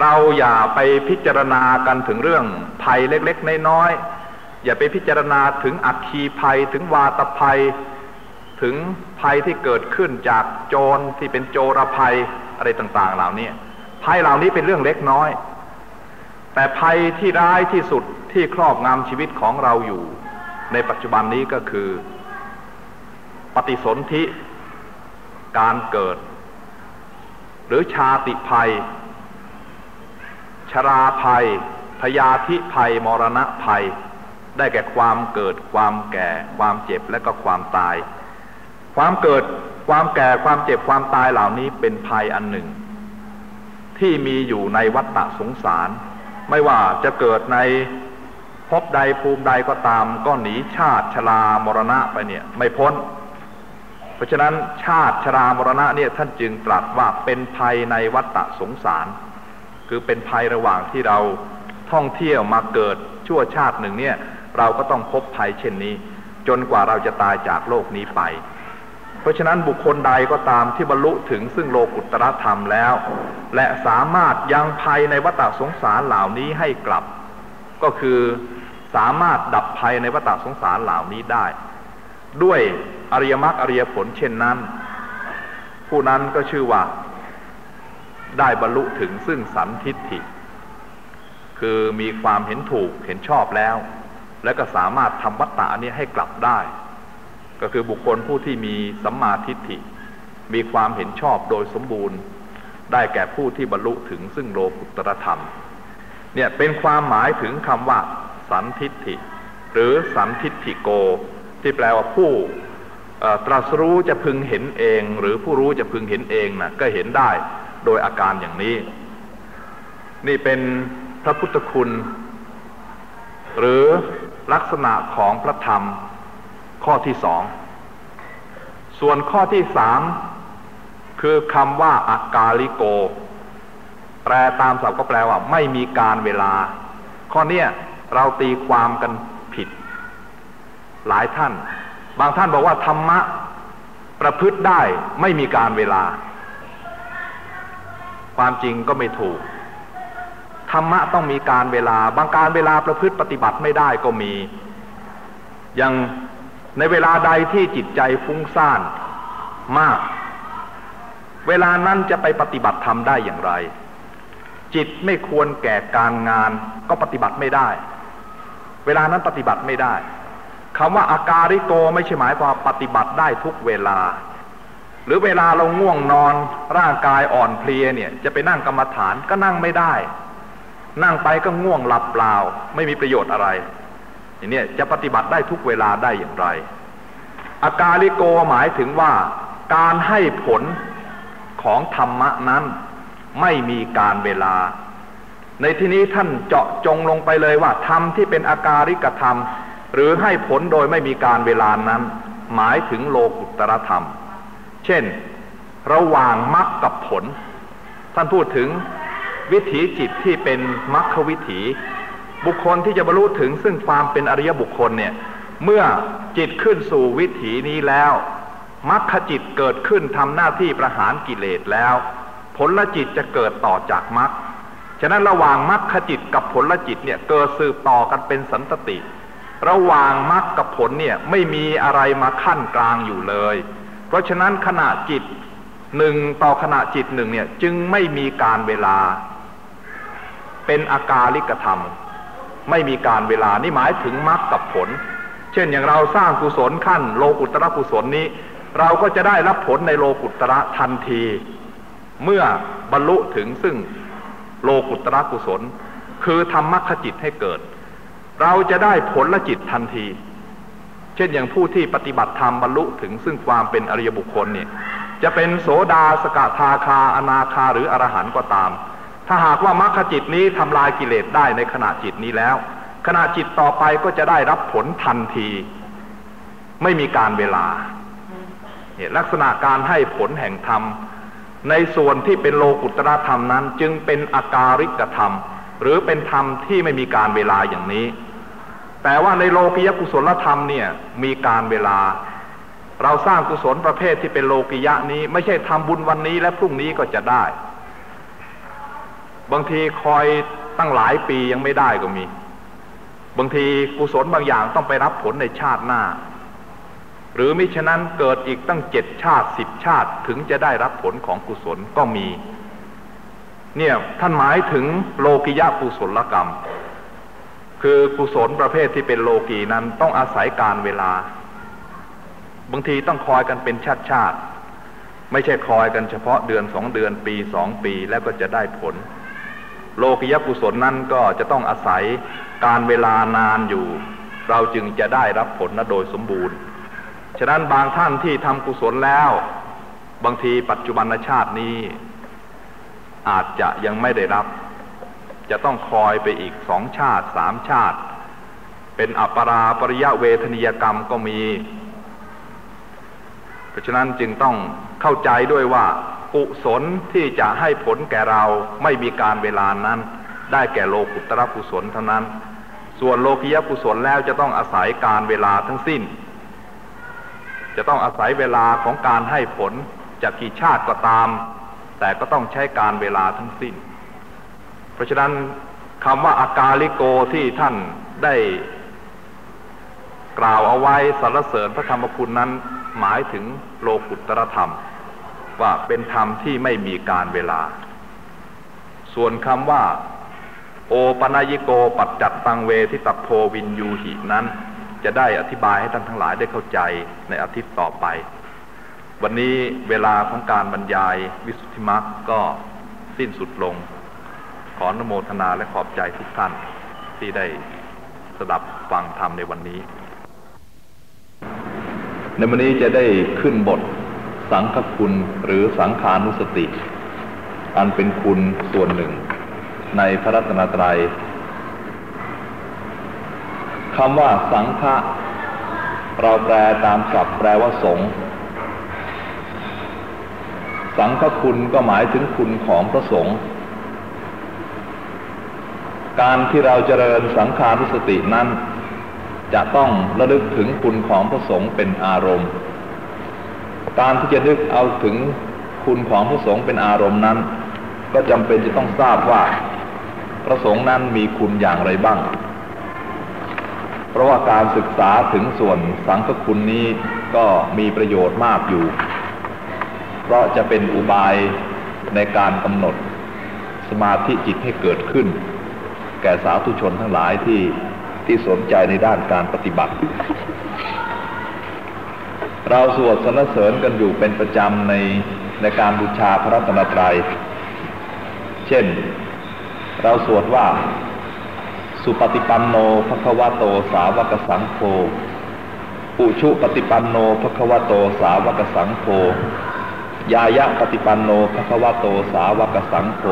เราอย่าไปพิจารณากันถึงเรื่องภัยเล็กๆน้อยๆอย่าไปพิจารณาถึงอัคคีภัยถึงวาตภัย ถึงภัยที่เกิดขึ้นจากโจรที่เป็นโจรภัยอะไรต่างๆ เหล่านี้ภัยเหล่านี้เป็นเรื่องเล็กน้อย แต่ภัยที่ร้ายที่สุดที่ครอบงำชีวิตของเราอยู่ ในปัจจุบันนี้ก็คือ ปฏิสนธิการเกิด หรือชาติภัย ชราภัย พยาธิภัย มรณะภัย ได้แก่ความเกิด ความแก่ ความเจ็บและก็ความตาย ความเกิด ความแก่ ความเจ็บ ความตายเหล่านี้เป็นภัยอันหนึ่ง ที่มีอยู่ในวัฏฏะสงสาร ไม่ว่าจะเกิดในพบใดภูมิใดก็ตาม ก็หนีชาติชรามรณะไปเนี่ย ไม่พ้น เพราะฉะนั้นชาติชรามรณะเนี่ยท่านจึงตรัสว่าเป็นภัยในวัฏฏะสงสาร คือเป็นภัยระหว่างที่เราท่องเที่ยวมาเกิดชั่วชาติหนึ่งเนี่ย เราก็ต้องพบภัยเช่นนี้ จนกว่าเราจะตายจากโลกนี้ไป เพราะฉะนั้นบุคคลใดก็ตามที่บรรลุถึงซึ่งโลกุตตรธรรมแล้ว และสามารถยังภัยในวัฏสงสารเหล่านี้ให้กลับ ก็คือสามารถดับภัยในวัฏสงสารเหล่านี้ได้ ด้วยอริยมรรคอริยผลเช่นนั้น ผู้นั้นก็ชื่อว่า ได้บรรลุถึงซึ่งสันทิฏฐิ คือมีความเห็นถูกเห็นชอบแล้ว และก็สามารถทำวัตตะนี้ให้กลับได้ ก็คือบุคคลผู้ที่มีสัมมาทิฏฐิ มีความเห็นชอบโดยสมบูรณ์ ได้แก่ผู้ที่บรรลุถึงซึ่งโลกุตรธรรม เนี่ยเป็นความหมายถึงคำว่า สันทิฏฐิ หรือสันทิฏฐิโก ที่แปลว่าผู้ตรัสรู้จะพึงเห็นเอง หรือผู้รู้จะพึงเห็นเองนะก็เห็นได้ โดยอาการอย่างนี้ นี่เป็นพระพุทธคุณ หรือลักษณะของพระธรรมข้อที่สอง ส่วนข้อที่สามคือคำว่าอากาลิโก แปลตามศัพท์ก็แปลว่า ไม่มีการเวลา ข้อเนี้ยเราตีความกันผิด หลายท่าน บางท่านบอกว่าธรรมะประพฤติได้ไม่มีการเวลา ความจริงก็ไม่ถูก ธรรมะต้องมีการเวลา บางการเวลาประพฤติปฏิบัติไม่ได้ก็มี อย่างในเวลาใดที่จิตใจฟุ้งซ่านมาก เวลานั้นจะไปปฏิบัติธรรมได้อย่างไร จิตไม่ควรแก่การงานก็ปฏิบัติไม่ได้ เวลานั้นปฏิบัติไม่ได้คำว่าอาการิโกไม่ใช่หมายความปฏิบัติได้ทุกเวลา หรือเวลาเราง่วงนอน ร่างกายอ่อนเพลียเนี่ย จะไปนั่งกรรมฐานก็นั่งไม่ได้ นั่งไปก็ง่วงหลับเปล่า ไม่มีประโยชน์อะไรอย่างนี้จะปฏิบัติได้ทุกเวลาได้อย่างไร อาการิโกหมายถึงว่า การให้ผลของธรรมะนั้น ไม่มีการเวลา ในที่นี้ท่านเจาะจงลงไปเลยว่าธรรมที่เป็นอาการิกธรรม หรือให้ผลโดยไม่มีการเวลานั้น หมายถึงโลกุตรธรรม เช่น ระหว่างมรรคกับผล ท่านพูดถึงวิถีจิตที่เป็นมรรควิถี บุคคลที่จะบรรลุถึงซึ่งความเป็นอริยบุคคลเนี่ย เมื่อจิตขึ้นสู่วิถีนี้แล้วมรรคจิตเกิดขึ้นทำหน้าที่ประหารกิเลสแล้ว ผลละจิตจะเกิดต่อจากมรรคฉะนั้นระหว่างมรรคจิตกับผลละจิตเนี่ยเกิดสืบต่อกันเป็นสันตติ ระหว่างมรรคกับผลเนี่ยไม่มีอะไรมาขั้นกลางอยู่เลย เพราะฉะนั้นขณะจิตหนึ่งต่อขณะจิตหนึ่งเนี่ยจึงไม่มีการเวลา เป็นอาการลิกธรรม ไม่มีการเวลานี่หมายถึงมรรคกับผล เช่นอย่างเราสร้างกุศลขั้นโลกุตระกุศลนี้ เราก็จะได้รับผลในโลกุตระทันที เมื่อบรรลุถึงซึ่งโลกุตระกุศล คือทำมรรคจิตให้เกิด เราจะได้ผลละจิตทันที เช่นอย่างผู้ที่ปฏิบัติธรรมบรรลุถึงซึ่งความเป็นอริยบุคคลเนี่ยจะเป็นโสดาสกทาคาอนาคาหรืออรหันต์ก็ตาม ถ้าหากว่ามรรคจิตนี้ทำลายกิเลสได้ในขณะจิตนี้แล้ว ขณะจิตต่อไปก็จะได้รับผลทันที ไม่มีการเวลาเนี่ยลักษณะการให้ผลแห่งธรรม ในส่วนที่เป็นโลกุตรธรรมนั้น จึงเป็นอาการิกธรรม หรือเป็นธรรมที่ไม่มีการเวลาอย่างนี้ แต่ว่าในโลกิยกุศลธรรมเนี่ยมีการเวลา เราสร้างกุศลประเภทที่เป็นโลกิยะนี้ ไม่ใช่ทำบุญวันนี้และพรุ่งนี้ก็จะได้ บางทีคอยตั้งหลายปียังไม่ได้ก็มี บางทีกุศลบางอย่างต้องไปรับผลในชาติหน้า หรือมิฉะนั้นเกิดอีกตั้งเจ็ดชาติสิบชาติถึงจะได้รับผลของกุศลก็มี เนี่ยท่านหมายถึงโลกิยะกุศลกรรม คือกุศลประเภทที่เป็นโลกีนั้นต้องอาศัยการเวลา บางทีต้องคอยกันเป็นชาติชาติ ไม่ใช่คอยกันเฉพาะเดือนสองเดือนปีสองปีแล้วก็จะได้ผล โลกิยกุศลนั้นก็จะต้องอาศัยการเวลานานอยู่ เราจึงจะได้รับผลนะโดยสมบูรณ์ ฉะนั้นบางท่านที่ทำกุศลแล้ว บางทีปัจจุบันชาตินี้ อาจจะยังไม่ได้รับ จะต้องคอยไปอีกสองชาติสามชาติ เป็นอัปราปริยะเวทนิยกรรมก็มี เพราะฉะนั้นจึงต้องเข้าใจด้วยว่ากุศลที่จะให้ผลแก่เราไม่มีการเวลานั้น ได้แก่โลกุตระกุศลเท่านั้น ส่วนโลกิยกุศลแล้วจะต้องอาศัยการเวลาทั้งสิ้น จะต้องอาศัยเวลาของการให้ผลจากกี่ชาติก็ตาม แต่ก็ต้องใช้การเวลาทั้งสิ้น เพราะฉะนั้นคำว่าอากาลิโกที่ท่านได้กล่าวเอาไว้สรรเสริญพระธรรมคุณนั้นหมายถึงโลกุตรธรรม ว่าเป็นธรรมที่ไม่มีการเวลา ส่วนคำว่า โอปนายโกปัจจัตตังเวทิตพโพวินยูหินั้น จะได้อธิบายให้ท่านทั้งหลายได้เข้าใจในอาทิตย์ต่อไป วันนี้เวลาของการบรรยายวิสุทธิมรรคก็สิ้นสุดลง ขอนโมทนาและขอบใจทุกท่านที่ได้สดับฟังธรรมในวันนี้ ในวันนี้จะได้ขึ้นบทสังฆคุณหรือสังขานุสติ อันเป็นคุณส่วนหนึ่ง ในพระรัตนตรัยคำว่าสังฆะเราแปลตามศัพท์แปลว่าสงฆ์สังฆคุณก็หมายถึงคุณของพระสงฆ์ การที่เราเจริญสังขานุสตินั้น จะต้องระลึกถึงคุณของพระสงฆ์เป็นอารมณ์ การที่จะนึกเอาถึงคุณของพระสงฆ์เป็นอารมณ์นั้น ก็จำเป็นจะต้องทราบว่าพระสงฆ์นั้นมีคุณอย่างไรบ้าง เพราะว่าการศึกษาถึงส่วนสังฆคุณนี้ก็มีประโยชน์มากอยู่ เพราะจะเป็นอุบายในการกำหนดสมาธิจิตให้เกิดขึ้น แก่สาธุชนทั้งหลายที่ที่สนใจในด้านการปฏิบัติ เราสวดสรรเสริญกันอยู่เป็นประจำในในการบูชาพระรัตนตรัย เช่น เราสวดว่าสุปฏิปันโนภควโตสาวกสังโฆอุชุปฏิปันโนภควโตสาวกสังโฆยายะปฏิปันโนภควโตสาวกสังโฆ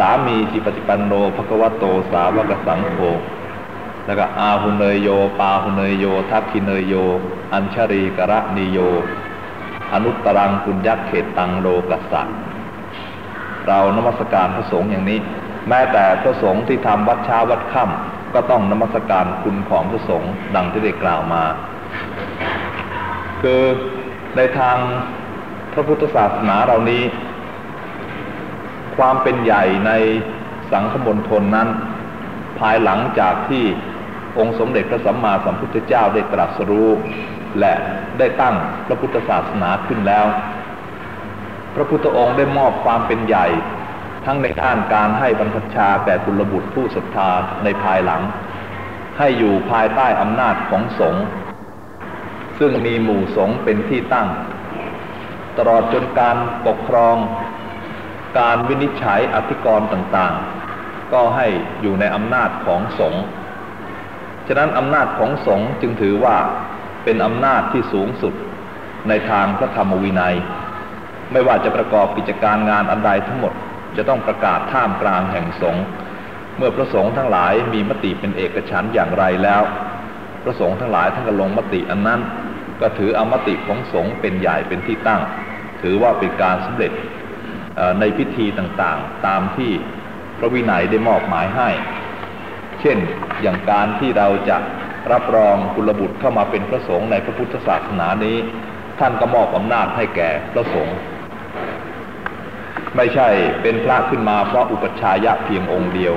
สามีจิปฏิปันโนภควโตสาวกสังโฆแล้วก็อาหุเนยโย ปาหุเนยโย ทักขิเนยโย อัญชรีกระนิโย อนุตตรังปุญญเขตตังโลกัสสะเรานมัสการพระสงฆ์อย่างนี้ แม้แต่พระสงฆ์ที่ทำวัดเช้าวัดค่ำก็ต้องนมัสการคุณของพระสงฆ์ดังที่ได้กล่าวมา คือในทางพระพุทธศาสนาเรานี้ ความเป็นใหญ่ในสังฆมณฑลนั้น ภายหลังจากที่องค์สมเด็จพระสัมมาสัมพุทธเจ้าได้ตรัสรู้ และได้ตั้งพระพุทธศาสนาขึ้นแล้ว พระพุทธองค์ได้มอบความเป็นใหญ่ ทั้งในด้านการให้บรรพชาแก่กุลบุตรผู้ศรัทธาในภายหลัง ให้อยู่ภายใต้อำนาจของสงฆ์ซึ่งมีหมู่สงฆ์เป็นที่ตั้ง ตลอดจนการปกครอง การวินิจฉัยอธิกรณ์ต่างๆ ก็ให้อยู่ในอำนาจของสงฆ์ฉะนั้นอำนาจของสงฆ์จึงถือว่าเป็นอำนาจที่สูงสุดในทางพระธรรมวินัย ไม่ว่าจะประกอบกิจการงานอันใดทั้งหมดจะต้องประกาศท่ามกลางแห่งสงฆ์เมื่อพระสงฆ์ทั้งหลายมีมติเป็นเอกฉันท์อย่างไรแล้ว พระสงฆ์ทั้งหลายท่านก็ลงมติอันนั้น ก็ถือเอามติของสงฆ์เป็นใหญ่เป็นที่ตั้ง ถือว่าเป็นการสำเร็จ ในพิธีต่างๆ ตามที่พระวินัยได้มอบหมายให้ เช่นอย่างการที่เราจะรับรองกุลบุตรเข้ามาเป็นพระสงฆ์ในพระพุทธศาสนานี้ ท่านก็มอบอำนาจให้แก่พระสงฆ์ไม่ใช่เป็นพระขึ้นมาเพราะอุปชายะเพียงองค์เดียว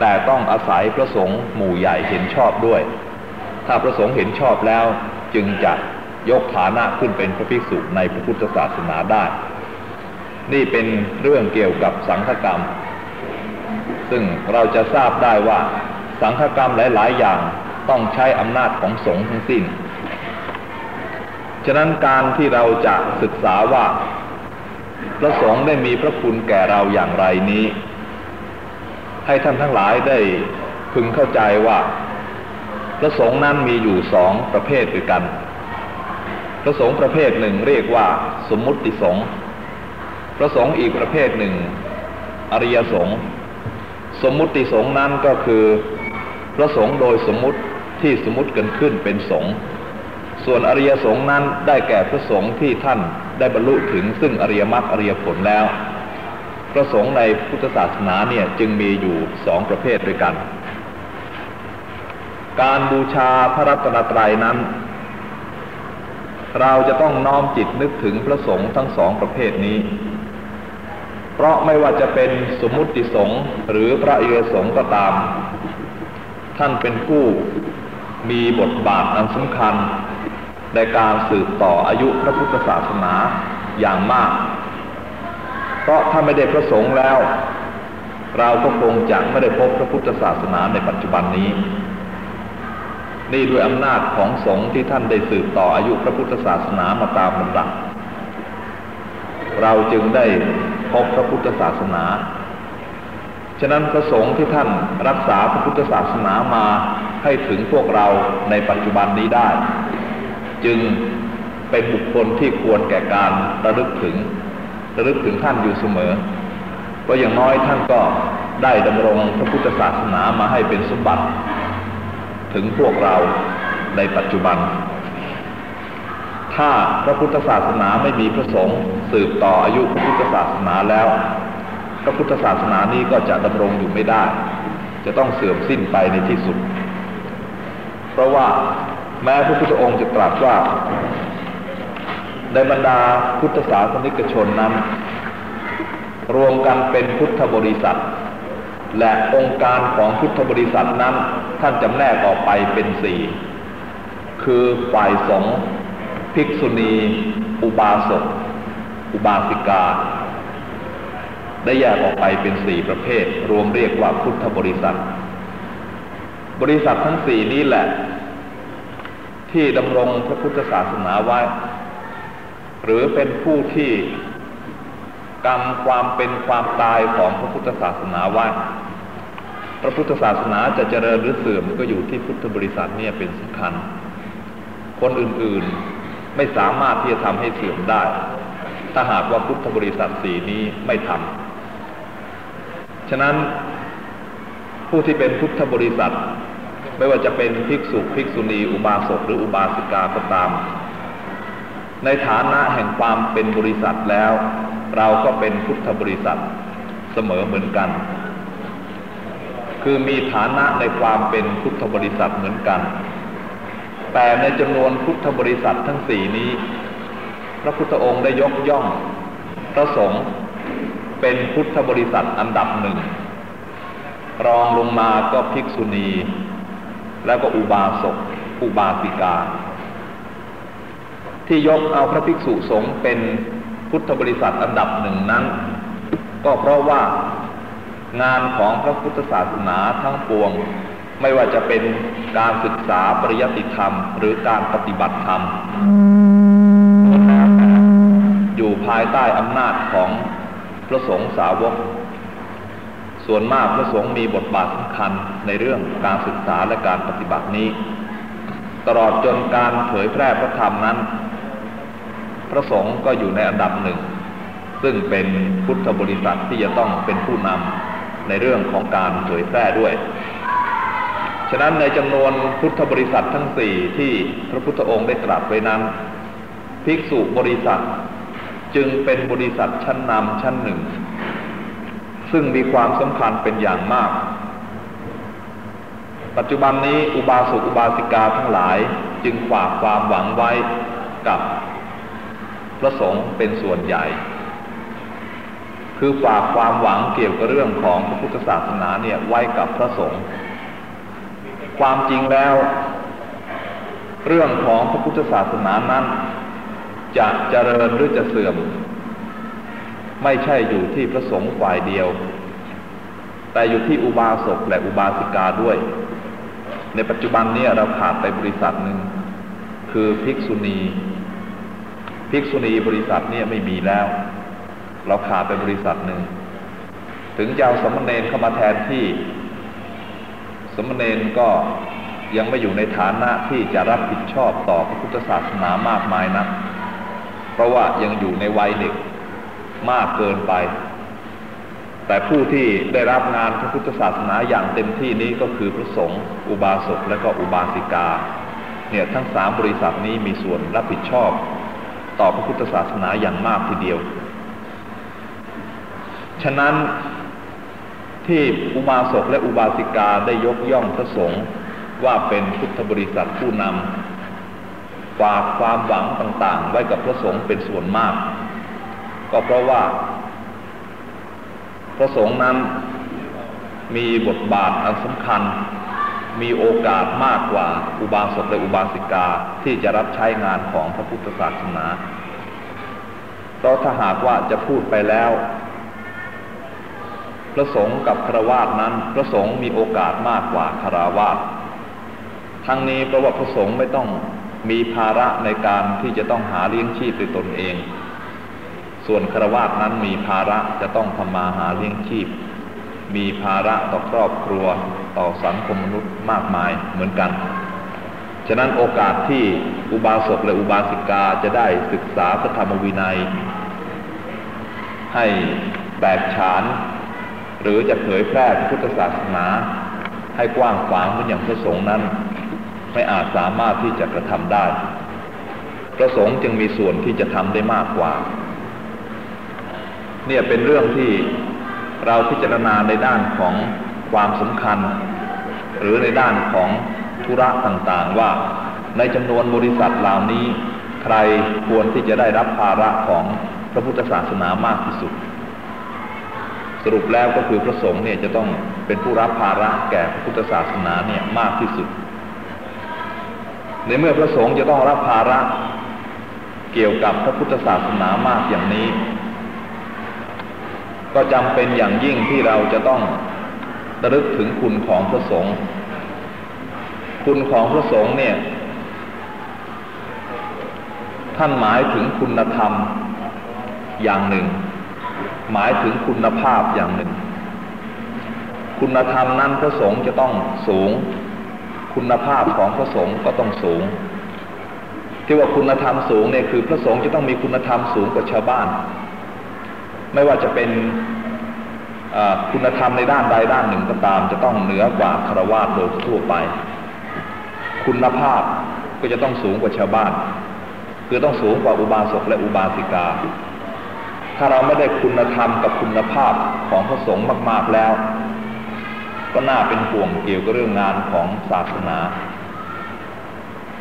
แต่ต้องอาศัยพระสงฆ์หมู่ใหญ่เห็นชอบด้วย ถ้าพระสงฆ์เห็นชอบแล้วจึงจะยกฐานะขึ้นเป็นพระภิกษุในพระพุทธศาสนาได้ นี่เป็นเรื่องเกี่ยวกับสังฆกรรม ซึ่งเราจะทราบได้ว่า สังฆกรรมหลาย ๆ อย่างต้องใช้อำนาจของสงฆ์ทั้งสิ้น ฉะนั้นการที่เราจะศึกษาว่า พระสงฆ์ได้มีพระคุณแก่เราอย่างไรนี้ ให้ท่านทั้งหลายได้พึงเข้าใจว่าพระสงฆ์นั้นมีอยู่สองประเภทด้วยกัน พระสงฆ์ประเภทหนึ่งเรียกว่าสมมุติสงฆ์ พระสงฆ์อีกประเภทหนึ่ง อริยสงฆ์สมมุติสงฆ์นั้นก็คือ พระสงฆ์โดยสมมุติที่สมมุติกันขึ้นเป็นสงฆ์ส่วนอริยสงฆ์นั้นได้แก่พระสงฆ์ที่ท่านได้บรรลุถึงซึ่งอริยมรรคอริยผลแล้ว พระสงฆ์ในพุทธศาสนาเนี่ยจึงมีอยู่สองประเภทด้วยกัน การบูชาพระรัตนตรัยนั้น เราจะต้องน้อมจิตนึกถึงพระสงฆ์ทั้งสองประเภทนี้ เพราะไม่ว่าจะเป็นสมมุติสงฆ์หรือพระอริยสงฆ์ก็ตาม ท่านเป็นผู้มีบทบาทอันสำคัญ ในการสืบต่ออายุพระพุทธศาสนาอย่างมาก เพราะถ้าไม่ได้พระสงฆ์แล้ว เราก็คงจะไม่ได้พบพระพุทธศาสนาในปัจจุบันนี้ นี่ด้วยอำนาจของสงฆ์ที่ท่านได้สืบต่ออายุพระพุทธศาสนามาตามลำดับ เราจึงได้พบพระพุทธศาสนา ฉะนั้นพระสงฆ์ที่ท่านรักษาพระพุทธศาสนามาให้ถึงพวกเราในปัจจุบันนี้ได้ จึงเป็นบุคคลที่ควรแก่การระลึกถึง ระลึกถึงท่านอยู่เสมอ เพราะอย่างน้อยท่านก็ได้ดำรงพระพุทธศาสนามาให้เป็นสมบัติ ถึงพวกเราในปัจจุบัน ถ้าพระพุทธศาสนาไม่มีพระสงฆ์สืบต่ออายุพระพุทธศาสนาแล้ว พระพุทธศาสนานี้ก็จะดำรงอยู่ไม่ได้ จะต้องเสื่อมสิ้นไปในที่สุด เพราะว่าแม้พระพุทธองค์จะตรัสว่า ในบรรดาพุทธศาสนิกชนนั้น รวมกันเป็นพุทธบริษัท และองค์การของพุทธบริษัทนั้น ท่านจำแนกออกไปเป็นสี่คือฝ่ายสงฆ์ ภิกษุณี อุบาสก อุบาสิกา ได้แยกออกไปเป็นสี่ประเภท รวมเรียกว่าพุทธบริษัท บริษัททั้งสี่นี้แหละ ที่ดำรงพระพุทธศาสนาไว้ หรือเป็นผู้ที่กรรมความเป็นความตายของพระพุทธศาสนาไว้พระพุทธศาสนาจะเจริญหรือเสื่อมก็อยู่ที่พุทธบริษัทเนี่ยเป็นสำคัญ คนอื่นๆ ไม่สามารถที่จะทำให้เสื่อมได้ ถ้าหากว่าพุทธบริษัทสีนี้ไม่ทำฉะนั้นผู้ที่เป็นพุทธบริษัท ไม่ว่าจะเป็นภิกษุภิกษุณี อุบาสกหรืออุบาสิกาก็ตาม ในฐานะแห่งความเป็นบริษัทแล้ว เราก็เป็นพุทธบริษัทเสมอเหมือนกัน คือมีฐานะในความเป็นพุทธบริษัทเหมือนกัน แต่ในจำนวนพุทธบริษัททั้งสี่นี้ พระพุทธองค์ได้ยกย่อง พระสงฆ์เป็นพุทธบริษัทอันดับหนึ่ง รองลงมาก็ภิกษุณี แล้วก็อุบาสก อุบาสิกา ที่ยกเอาพระภิกษุสงฆ์เป็นพุทธบริษัทอันดับหนึ่งนั้น ก็เพราะว่างานของพระพุทธศาสนาทั้งปวง ไม่ว่าจะเป็นการศึกษาปริยัติธรรม หรือการปฏิบัติธรรมอยู่ภายใต้อำนาจของพระสงฆ์สาวก ส่วนมากพระสงฆ์มีบทบาทสำคัญในเรื่องการศึกษาและการปฏิบัตินี้ ตลอดจนการเผยแพร่พระธรรมนั้น พระสงฆ์ก็อยู่ในอันดับหนึ่ง ซึ่งเป็นพุทธบริษัทที่จะต้องเป็นผู้นำในเรื่องของการเผยแพร่ด้วย ฉะนั้นในจำนวนพุทธบริษัททั้งสี่ที่พระพุทธองค์ได้ตรัสไว้นั้น ภิกษุบริษัทจึงเป็นบริษัทชั้นนำชั้นหนึ่ง ซึ่งมีความสำคัญเป็นอย่างมาก ปัจจุบันนี้อุบาสกอุบาสิกาทั้งหลายจึงฝากความหวังไว้กับพระสงฆ์เป็นส่วนใหญ่ คือฝากความหวังเกี่ยวกับเรื่องของพระพุทธศาสนาเนี่ยไว้กับพระสงฆ์ ความจริงแล้ว เรื่องของพระพุทธศาสนานั้น จะเจริญหรือจะเสื่อม ไม่ใช่อยู่ที่พระสงฆ์ฝ่ายเดียว แต่อยู่ที่อุบาสกและอุบาสิกาด้วย ในปัจจุบันนี้เราขาดไปบริษัทหนึ่งคือภิกษุณีภิกษุณีบริษัทเนี่ยไม่มีแล้ว เราขาดไปบริษัทหนึ่ง ถึงจะเอาสมณเณรเข้ามาแทนที่ สมณเณรก็ยังไม่อยู่ในฐานะที่จะรับผิดชอบต่อพระพุทธศาสนามากมายนะัก เพราะว่ายังอยู่ในวัยเด็กมากเกินไป แต่ผู้ที่ได้รับงานพระพุทธศาสนาอย่างเต็มที่นี้ก็คือพระสงฆ์อุบาสกและก็อุบาสิกา เนี่ยทั้งสามบริษัทนี้มีส่วนรับผิดชอบ ต่อพระพุทธศาสนาอย่างมากทีเดียว ฉะนั้น ที่อุบาสกและอุบาสิกาได้ยกย่องพระสงฆ์ว่าเป็นพุทธบริษัทผู้นำฝากความหวังต่างๆ ไว้กับพระสงฆ์เป็นส่วนมาก ก็เพราะว่า พระสงฆ์นั้นมีบทบาทอันสำคัญ มีโอกาสมากกว่าอุบาสกและอุบาสิกาที่จะรับใช้งานของพระพุทธศาสนาเพราะถ้าหากว่าจะพูดไปแล้ว พระสงฆ์กับครวาสนั้น พระสงฆ์มีโอกาสมากกว่าคาราวาสทั้งนี้เพราะว่าพระสงฆ์ไม่ต้องมีภาระในการที่จะต้องหาเลี้ยงชีพด้วยตนเอง ส่วนครวาสนั้นมีภาระจะต้องทำมาหาเลี้ยงชีพ มีภาระต่อครอบครัวต่อสังคมมนุษย์มากมายเหมือนกัน ฉะนั้นโอกาสที่อุบาสกและอุบาสิกาจะได้ศึกษาพระธรรมวินัย ให้แตกฉาน หรือจะเผยแพร่พุทธศาสนา ให้กว้างขวางเหมือนอย่างพระสงฆ์นั้น ไม่อาจสามารถที่จะกระทำได้ พระสงฆ์จึงมีส่วนที่จะทำได้มากกว่า เนี่ยเป็นเรื่องที่เราพิจารณาในด้านของความสำคัญ หรือในด้านของธุระต่างๆว่าในจำนวนบริษัทเหล่านี้ ใครควรที่จะได้รับภาระของพระพุทธศาสนามากที่สุด สรุปแล้วก็คือพระสงฆ์เนี่ยจะต้องเป็นผู้รับภาระแก่พระพุทธศาสนาเนี่ยมากที่สุด ในเมื่อพระสงฆ์จะต้องรับภาระเกี่ยวกับพระพุทธศาสนามากอย่างนี้ ก็จำเป็นอย่างยิ่งที่เราจะต้องระลึกถึงคุณของพระสงฆ์คุณของพระสงฆ์เนี่ย ท่านหมายถึงคุณธรรมอย่างหนึ่ง หมายถึงคุณภาพอย่างหนึ่ง คุณธรรมนั้นพระสงฆ์จะต้องสูง คุณภาพของพระสงฆ์ก็ต้องสูง ที่ว่าคุณธรรมสูงเนี่ยคือพระสงฆ์จะต้องมีคุณธรรมสูงกว่าชาวบ้าน ไม่ว่าจะเป็นคุณธรรมในด้านใดด้านหนึ่งก็ตาม จะต้องเหนือกว่าคารวะโดยทั่วไป คุณภาพก็จะต้องสูงกว่าชาวบ้าน คือต้องสูงกว่าอุบาสกและอุบาสิกา ถ้าเราไม่ได้คุณธรรมกับคุณภาพของพระสงฆ์มาก ๆแล้ว ก็น่าเป็นห่วงเกี่ยวกับเรื่องงานของศาสนา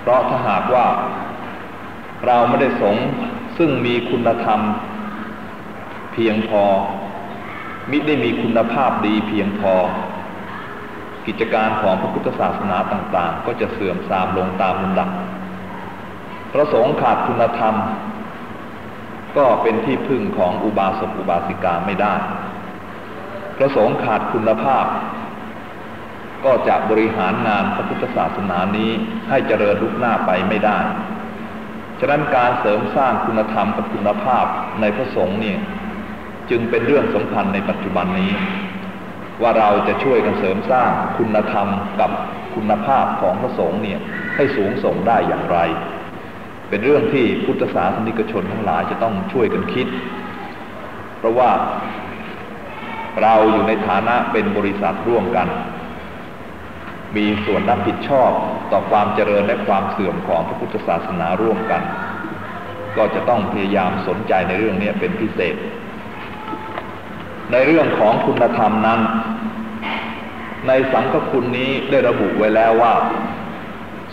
เพราะถ้าหากว่าเราไม่ได้สงซึ่งมีคุณธรรม เพียงพอ มิได้มีคุณภาพดีเพียงพอ กิจการของพระพุทธศาสนาต่าง ๆ ก็จะเสื่อมทรามลงตามลำดับพระสงฆ์ขาดคุณธรรม ก็เป็นที่พึ่งของอุบาสกอุบาสิกาไม่ได้พระสงฆ์ขาดคุณภาพ ก็จะบริหารงานพระพุทธศาสนานี้ให้เจริญลุกหน้าไปไม่ได้ ฉะนั้นการเสริมสร้างคุณธรรมกับคุณภาพในพระสงฆ์เนี่ยจึงเป็นเรื่องสำคัญในปัจจุบันนี้ ว่าเราจะช่วยกันเสริมสร้างคุณธรรมกับคุณภาพของพระสงฆ์เนี่ยให้สูงส่งได้อย่างไร เป็นเรื่องที่พุทธศาสนิกชนทั้งหลายจะต้องช่วยกันคิด เพราะว่าเราอยู่ในฐานะเป็นบริษัทร่วมกัน มีส่วนรับผิดชอบต่อความเจริญและความเสื่อมของพระพุทธศาสนาร่วมกัน ก็จะต้องพยายามสนใจในเรื่องนี้เป็นพิเศษ ในเรื่องของคุณธรรมนั้น ในสังฆคุณนี้ได้ระบุไว้แล้วว่า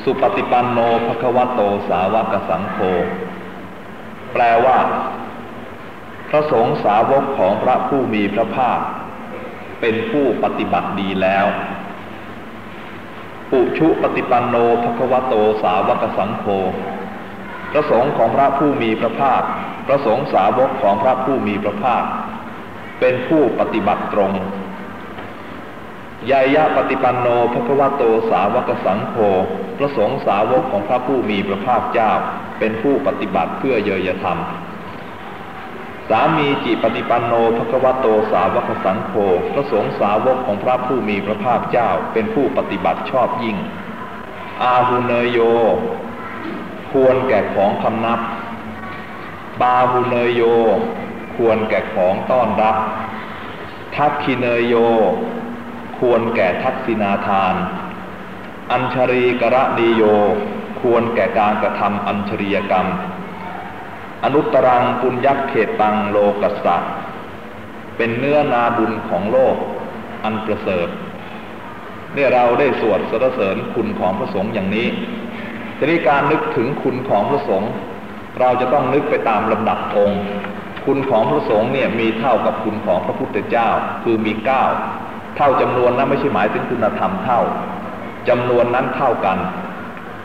สุปฏิปันโนภควโตสาวกสังโฆแปลว่า พระสงฆ์สาวกของพระผู้มีพระภาค เป็นผู้ปฏิบัติดีแล้วปุชุปฏิปันโนภควโตสาวกสังโฆพระสงฆ์ของพระผู้มีพระภาค พระสงฆ์สาวกของพระผู้มีพระภาค เป็นผู้ปฏิบัติตรง ยายะปฏิปันโนภควโตสาวกสังโฆพระสงฆ์สาวกของพระผู้มีพระภาคเจ้า เป็นผู้ปฏิบัติเพื่อเยยธรรม สามีจิปฏิปันโนภควโตสาวกสังโฆพระสงฆ์สาวกของพระผู้มีพระภาคเจ้า เป็นผู้ปฏิบัติชอบยิ่ง อาหุเนโย ควรแก่ของคำนับบาหุเนโย ควรแก่ของต้อนรับ ทักคิเนโย ควรแก่ทักษิณาทาน อัญชรีกระดีโย ควรแก่การกระทำอัญชรียกรรม อนุตรังปุญญักเขตังโลกัสสะเป็นเนื้อนาบุญของโลกอันประเสริฐเนี่ยเราได้สวดสรรเสริญคุณของพระสงฆ์อย่างนี้ทีนี้การนึกถึงคุณของพระสงฆ์เราจะต้องนึกไปตามลำดับองค์ คุณของพระสงฆ์เนี่ยมีเท่ากับคุณของพระพุทธเจ้า คือมีเก้า เท่าจำนวนนั้นไม่ใช่หมายถึงคุณธรรมเท่าจำนวนนั้นเท่ากัน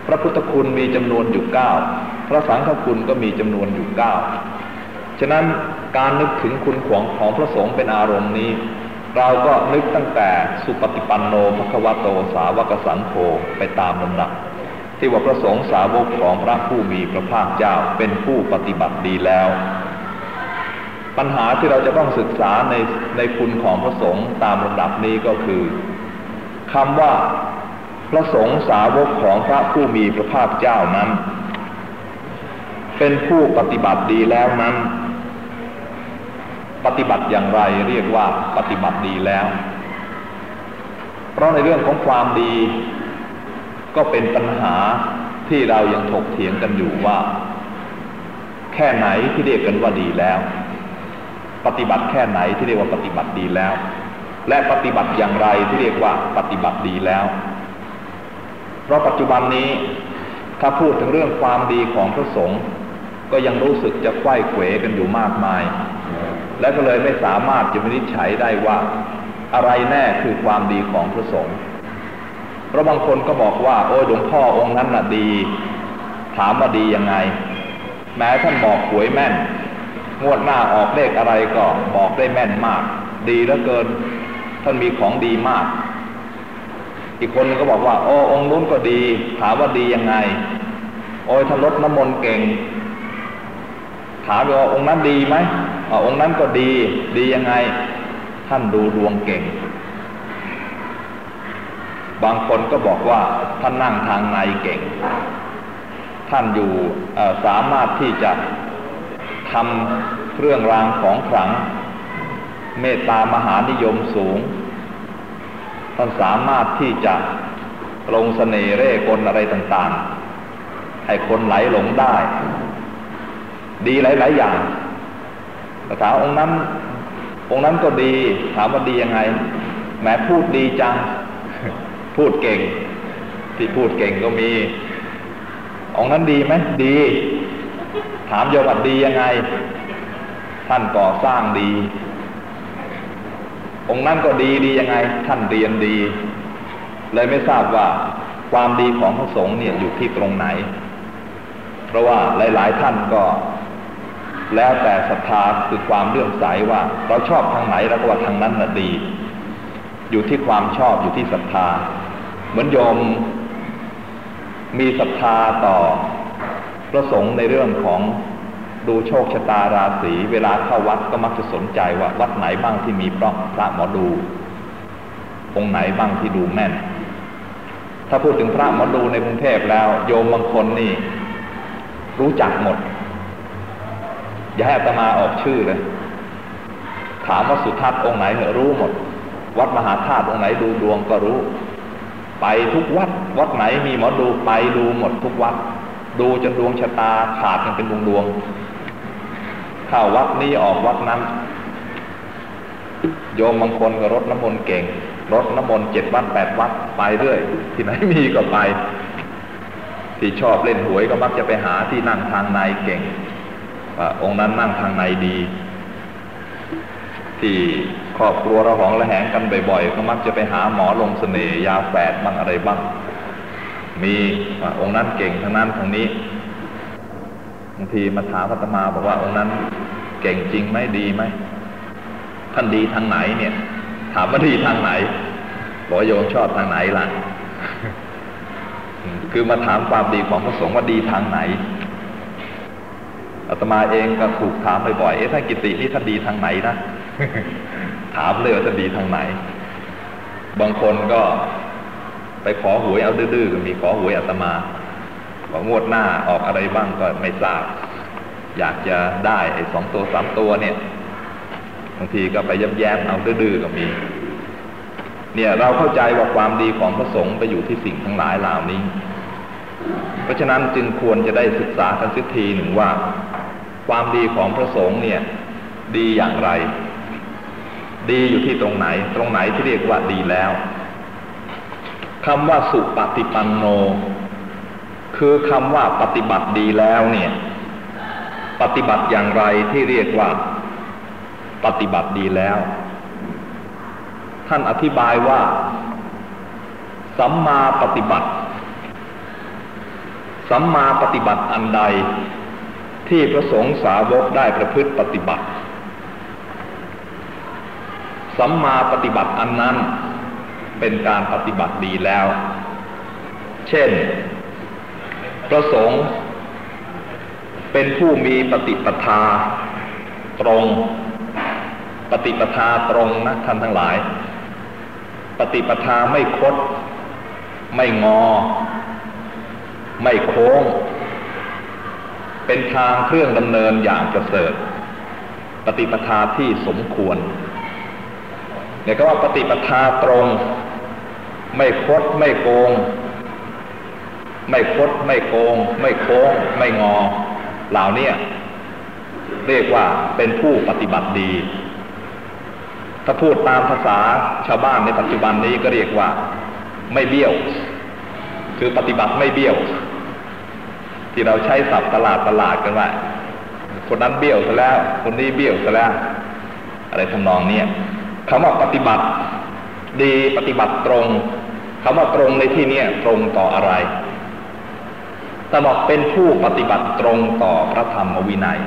พระพุทธคุณมีจำนวนอยู่เก้าพระสังฆคุณก็มีจำนวนอยู่เก้าฉะนั้นการนึกถึงคุณของของพระสงฆ์เป็นอารมณ์นี้ เราก็นึกตั้งแต่สุปฏิปันโนภควโตสาวกสังโฆไปตามลำดับที่ว่าพระสงฆ์สาวกของพระผู้มีพระภาคเจ้าเป็นผู้ปฏิบัติดีแล้ว ปัญหาที่เราจะต้องศึกษาในในคุณของพระสงฆ์ตามระดับนี้ก็คือคำว่าพระสงฆ์สาวกของพระผู้มีพระภาคเจ้านั้น เป็นผู้ปฏิบัติดีแล้วนั้น ปฏิบัติอย่างไรเรียกว่าปฏิบัติดีแล้ว เพราะในเรื่องของความดี ก็เป็นปัญหาที่เรายังถกเถียงกันอยู่ว่า แค่ไหนที่เรียกกันว่าดีแล้ว ปฏิบัติแค่ไหนที่เรียกว่าปฏิบัติดีแล้ว และปฏิบัติอย่างไรที่เรียกว่าปฏิบัติดีแล้ว เพราะปัจจุบันนี้ถ้าพูดถึงเรื่องความดีของพระสงฆ์ก็ยังรู้สึกจะไขว้เขวกันอยู่มากมาย และก็เลยไม่สามารถจะวินิจฉัยได้ว่าอะไรแน่คือความดีของพระสงฆ์เพราะบางคนก็บอกว่า โอ้ยหลวงพ่อองค์นั้นน่ะดี ถามว่าดียังไง แม้ท่านบอกหวยแม่น งวดหน้าออกเลขอะไรก็บอกได้แม่นมาก ดีเหลือเกิน ท่านมีของดีมาก อีกคนก็บอกว่า โอ้องค์นู้นก็ดี ถามว่าดียังไง โอ้ยท่านลดน้ำมนต์เก่ง ถามว่าองค์นั้นดีไหมอองค์นั้นก็ดี ดียังไง ท่านดูดวงเก่ง บางคนก็บอกว่าท่านนั่งทางในเก่ง ท่านอยู่สามารถที่จะ ทำเครื่องรางของขลัง เมตตามหานิยมสูง ท่านสามารถที่จะลงสเสน่ห์เร่กลอะไรต่างๆ ให้คนไหลหลงได้ ดีหลาย ๆ อย่างแต่ถามองค์นั้น องค์นั้นก็ดี ถามว่าดียังไง แม้พูดดีจัง พูดเก่ง ที่พูดเก่งก็มี องค์นั้นดีไหมดี ถามโยมว่าดียังไง ท่านก่อสร้างดี องค์นั้นก็ดีดียังไง ท่านเรียนดี เลยไม่ทราบว่าความดีของพระสงฆ์เนี่ยอยู่ที่ตรงไหน เพราะว่าหลาย ๆ ท่านก็ แล้วแต่ศรัทธาคือความเลื่อมใสว่า เราชอบทางไหนแล้วก็ว่าทางนั้นน่ะดี อยู่ที่ความชอบอยู่ที่ศรัทธา เหมือนโยมมีศรัทธาต่อ ประสงค์ในเรื่องของดูโชคชะตาราศีเวลาเข้าวัดก็มักจะสนใจว่าวัดไหนบ้างที่มีพระพระหมอดูองค์ไหนบ้างที่ดูแม่น ถ้าพูดถึงพระหมอดูในกรุงเทพแล้ว โยมบางคนนี่ รู้จักหมด อย่าให้อาตมาออกชื่อเลย ถามว่าสุทัศน์องค์ไหนเหรอรู้หมด วัดมหาธาตุองค์ไหนดูดวงก็รู้ ไปทุกวัด วัดไหนมีหมอดูไปดูหมดทุกวัด ดูจนดวงชะตาขาดกันเป็นดวงดวงเข้าวัดนี้ออกวัดนั้น โยมบางคนก็รถน้ำมนต์เก่งรถน้ำมนต์เจ็ดวัดแปดวัดไปเรื่อย ที่ไหนมีก็ไป ที่ชอบเล่นหวยก็มักจะไปหาที่นั่งทางในเก่งว่าองค์นั้นนั่งทางในดี ที่ครอบครัวระหองระแหงกันบ่อยๆก็มักจะไปหาหมอลงเสน่ยาแฝดบ้างอะไรบ้าง มีองค์นั้นเก่งทางนั้นทางนี้บางทีมาถามพัตมาบอกว่าองค์นั้นเก่งจริงไหมดีไหมท่านดีทางไหนเนี่ย ถามว่าดีทางไหนบอกโยมชอบทางไหนล่ะคือมาถามความดีของพระสงฆ์ว่าดีทางไหนอาตมาเองก็ถูกถามบ่อยๆเอ๊ะท่านกิตินี่ท่านดีทางไหนนะถามเลยว่าท่านดีทางไหน บางคนก็ ไปขอหวยเอาดื้อๆก็มีขอหวยอาตมาบอกงวดหน้าออกอะไรบ้างก็ไม่ทราบ อยากจะได้ไอ้สองตัวสามตัวเนี่ยบางทีก็ไปย้ำแย้มเอาดื้อๆก็มี เนี่ยเราเข้าใจว่าความดีของพระสงฆ์ไปอยู่ที่สิ่งทั้งหลายเหล่านี้ เพราะฉะนั้นจึงควรจะได้ศึกษากันสักทีหนึ่งว่า ความดีของพระสงฆ์เนี่ยดีอย่างไร ดีอยู่ที่ตรงไหน ตรงไหนที่เรียกว่าดีแล้ว คำว่าสุปฏิปันโน คือคำว่าปฏิบัติดีแล้วเนี่ย ปฏิบัติอย่างไรที่เรียกว่า ปฏิบัติดีแล้ว ท่านอธิบายว่า สัมมาปฏิบัติ สัมมาปฏิบัติอันใด ที่พระสงฆ์สาวกได้ประพฤติปฏิบัติ สัมมาปฏิบัติอันนั้น เป็นการปฏิบัติดีแล้ว เช่นประสงค์เป็นผู้มีปฏิปทาตรง ปฏิปทาตรงนะท่านทั้งหลาย ปฏิปทาไม่คด ไม่งอ ไม่โค้ง เป็นทางเครื่องดำเนินอย่างกระเกษตรปฏิปทาที่สมควรเนี่ยก็ว่าปฏิปทาตรง ไม่คดไม่โกง ไม่คดไม่โกง ไม่โค้ง ไม่งอ เหล่านี้เรียกว่าเป็นผู้ปฏิบัติดี ถ้าพูดตามภาษาชาวบ้านในปัจจุบันนี้ก็เรียกว่า ไม่เบี้ยว คือปฏิบัติไม่เบี้ยว ที่เราใช้ศัพท์ตลาดตลาดกันว่าคนนั้นเบี้ยวซะแล้ว คนนี้เบี้ยวซะแล้ว อะไรทำนองนี้คำว่าปฏิบัติ ดีปฏิบัติตรง คำว่าตรงในที่นี้ตรงต่ออะไรต่บอกเป็นผู้ปฏิบัติตรงต่อพระธรรมวินัย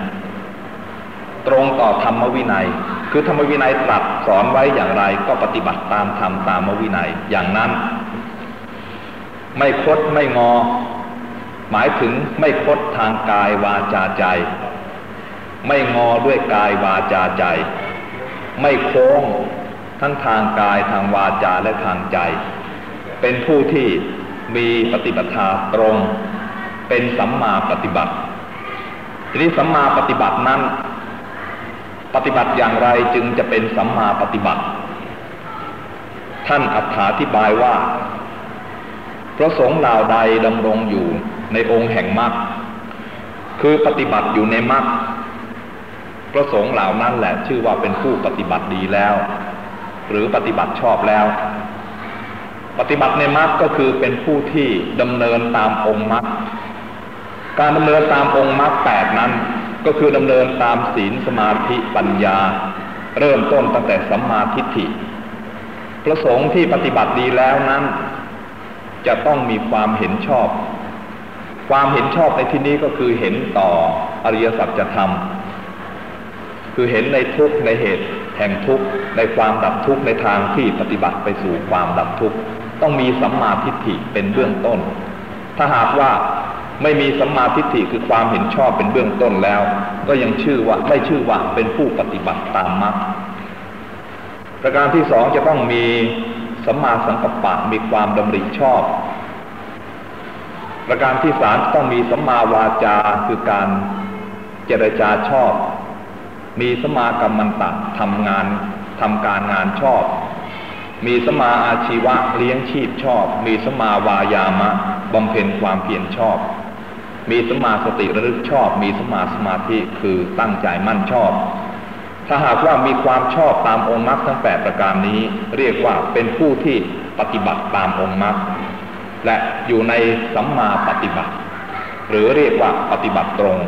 ตรงต่อธรรมวินัย คือธรรมวินัยตรัสสอนไว้อย่างไรก็ปฏิบัติตามธรรมตามวินัยอย่างนั้น ไม่คดไม่งอ หมายถึงไม่คดทางกายวาจาใจ ไม่งอด้วยกายวาจาใจ ไม่โค้งทั้งทางกายทางวาจาและทางใจ เป็นผู้ที่มีปฏิบัติตรง เป็นสัมมาปฏิบัติ ทีนี้สัมมาปฏิบัตินั้น ปฏิบัติอย่างไรจึงจะเป็นสัมมาปฏิบัติ ท่านอธิบายว่า พระสงฆ์เหล่าใดดำรงอยู่ในองค์แห่งมรรคคือปฏิบัติอยู่ในมรรคพระสงฆ์เหล่านั้นแหละชื่อว่าเป็นผู้ปฏิบัติดีแล้ว หรือปฏิบัติชอบแล้ว ปฏิบัติในมรรคก็คือเป็นผู้ที่ดำเนินตามองค์มรรคการดำเนินตามองค์มรรคแปดนั้น ก็คือดำเนินตามศีลสมาธิปัญญา เริ่มต้นตั้งแต่สัมมาทิฏฐิประสงค์ที่ปฏิบัติดีแล้วนั้น จะต้องมีความเห็นชอบ ความเห็นชอบในที่นี้ก็คือเห็นต่ออริยสัจธรรม คือเห็นในทุกในเหตุ แห่งทุกข์ในความดับทุกข์ในทางที่ปฏิบัติไปสู่ความดับทุกข์ต้องมีสัมมาทิฏฐิเป็นเบื้องต้น ถ้าหากว่าไม่มีสัมมาทิฏฐิคือความเห็นชอบเป็นเบื้องต้นแล้ว ก็ยังชื่อว่าไม่ชื่อว่าเป็นผู้ปฏิบัติตามมรรคประการที่สองจะต้องมีสัมมาสังกัปปะมีความดำริชอบ ประการที่สามต้องมีสัมมาวาจาคือการเจรจาชอบ มีสมากรรมันตะทำงานทำการงานชอบ มีสมาอาชีวะเลี้ยงชีพชอบ มีสมาวายามะบำเพ็ญความเพียรชอบ มีสมาสติระลึกชอบ มีสมาสมาธิคือตั้งใจมั่นชอบ ถ้าหากว่ามีความชอบตามองค์มรรคทั้งแปดประการนี้ เรียกว่าเป็นผู้ที่ปฏิบัติตามองค์มรรคและอยู่ในสัมมาปฏิบัติ หรือเรียกว่าปฏิบัติตรง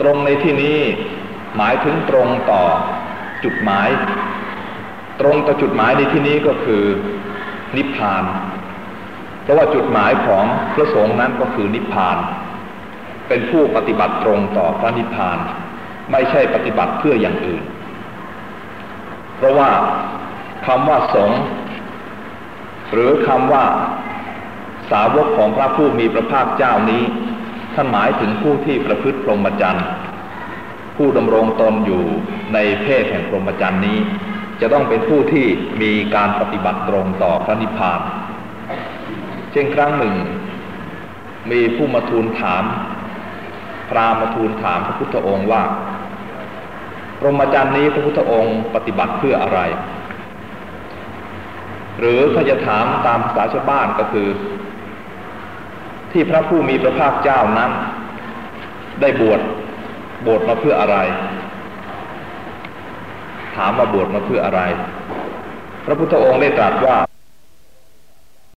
ตรงในที่นี้ หมายถึงตรงต่อจุดหมาย ตรงต่อจุดหมายในที่นี้ก็คือนิพพาน เพราะว่าจุดหมายของพระสงฆ์นั้นก็คือนิพพาน เป็นผู้ปฏิบัติตรงต่อพระนิพพาน ไม่ใช่ปฏิบัติเพื่ออย่างอื่น เพราะว่าคำว่าสงฆ์หรือคำว่าสาวกของพระผู้มีพระภาคเจ้านี้ท่านหมายถึงผู้ที่ประพฤติพรหมจรรย์ ผู้ดำรงตนอยู่ในเพศแห่งพรหมจรรย์นี้ จะต้องเป็นผู้ที่มีการปฏิบัติตรงต่อพระนิพพาน เช่นครั้งหนึ่ง มีผู้มาทูลถาม พราหมณ์มาทูลถามพระพุทธองค์ว่าพรหมจรรย์นี้พระพุทธองค์ปฏิบัติเพื่ออะไร หรือถ้าจะถามตามภาษาชาวบ้านก็คือ ที่พระผู้มีพระภาคเจ้านั้น ได้บวช บวชมาเพื่ออะไร ถามว่าบวชมาเพื่ออะไร พระพุทธองค์ได้ตรัสว่า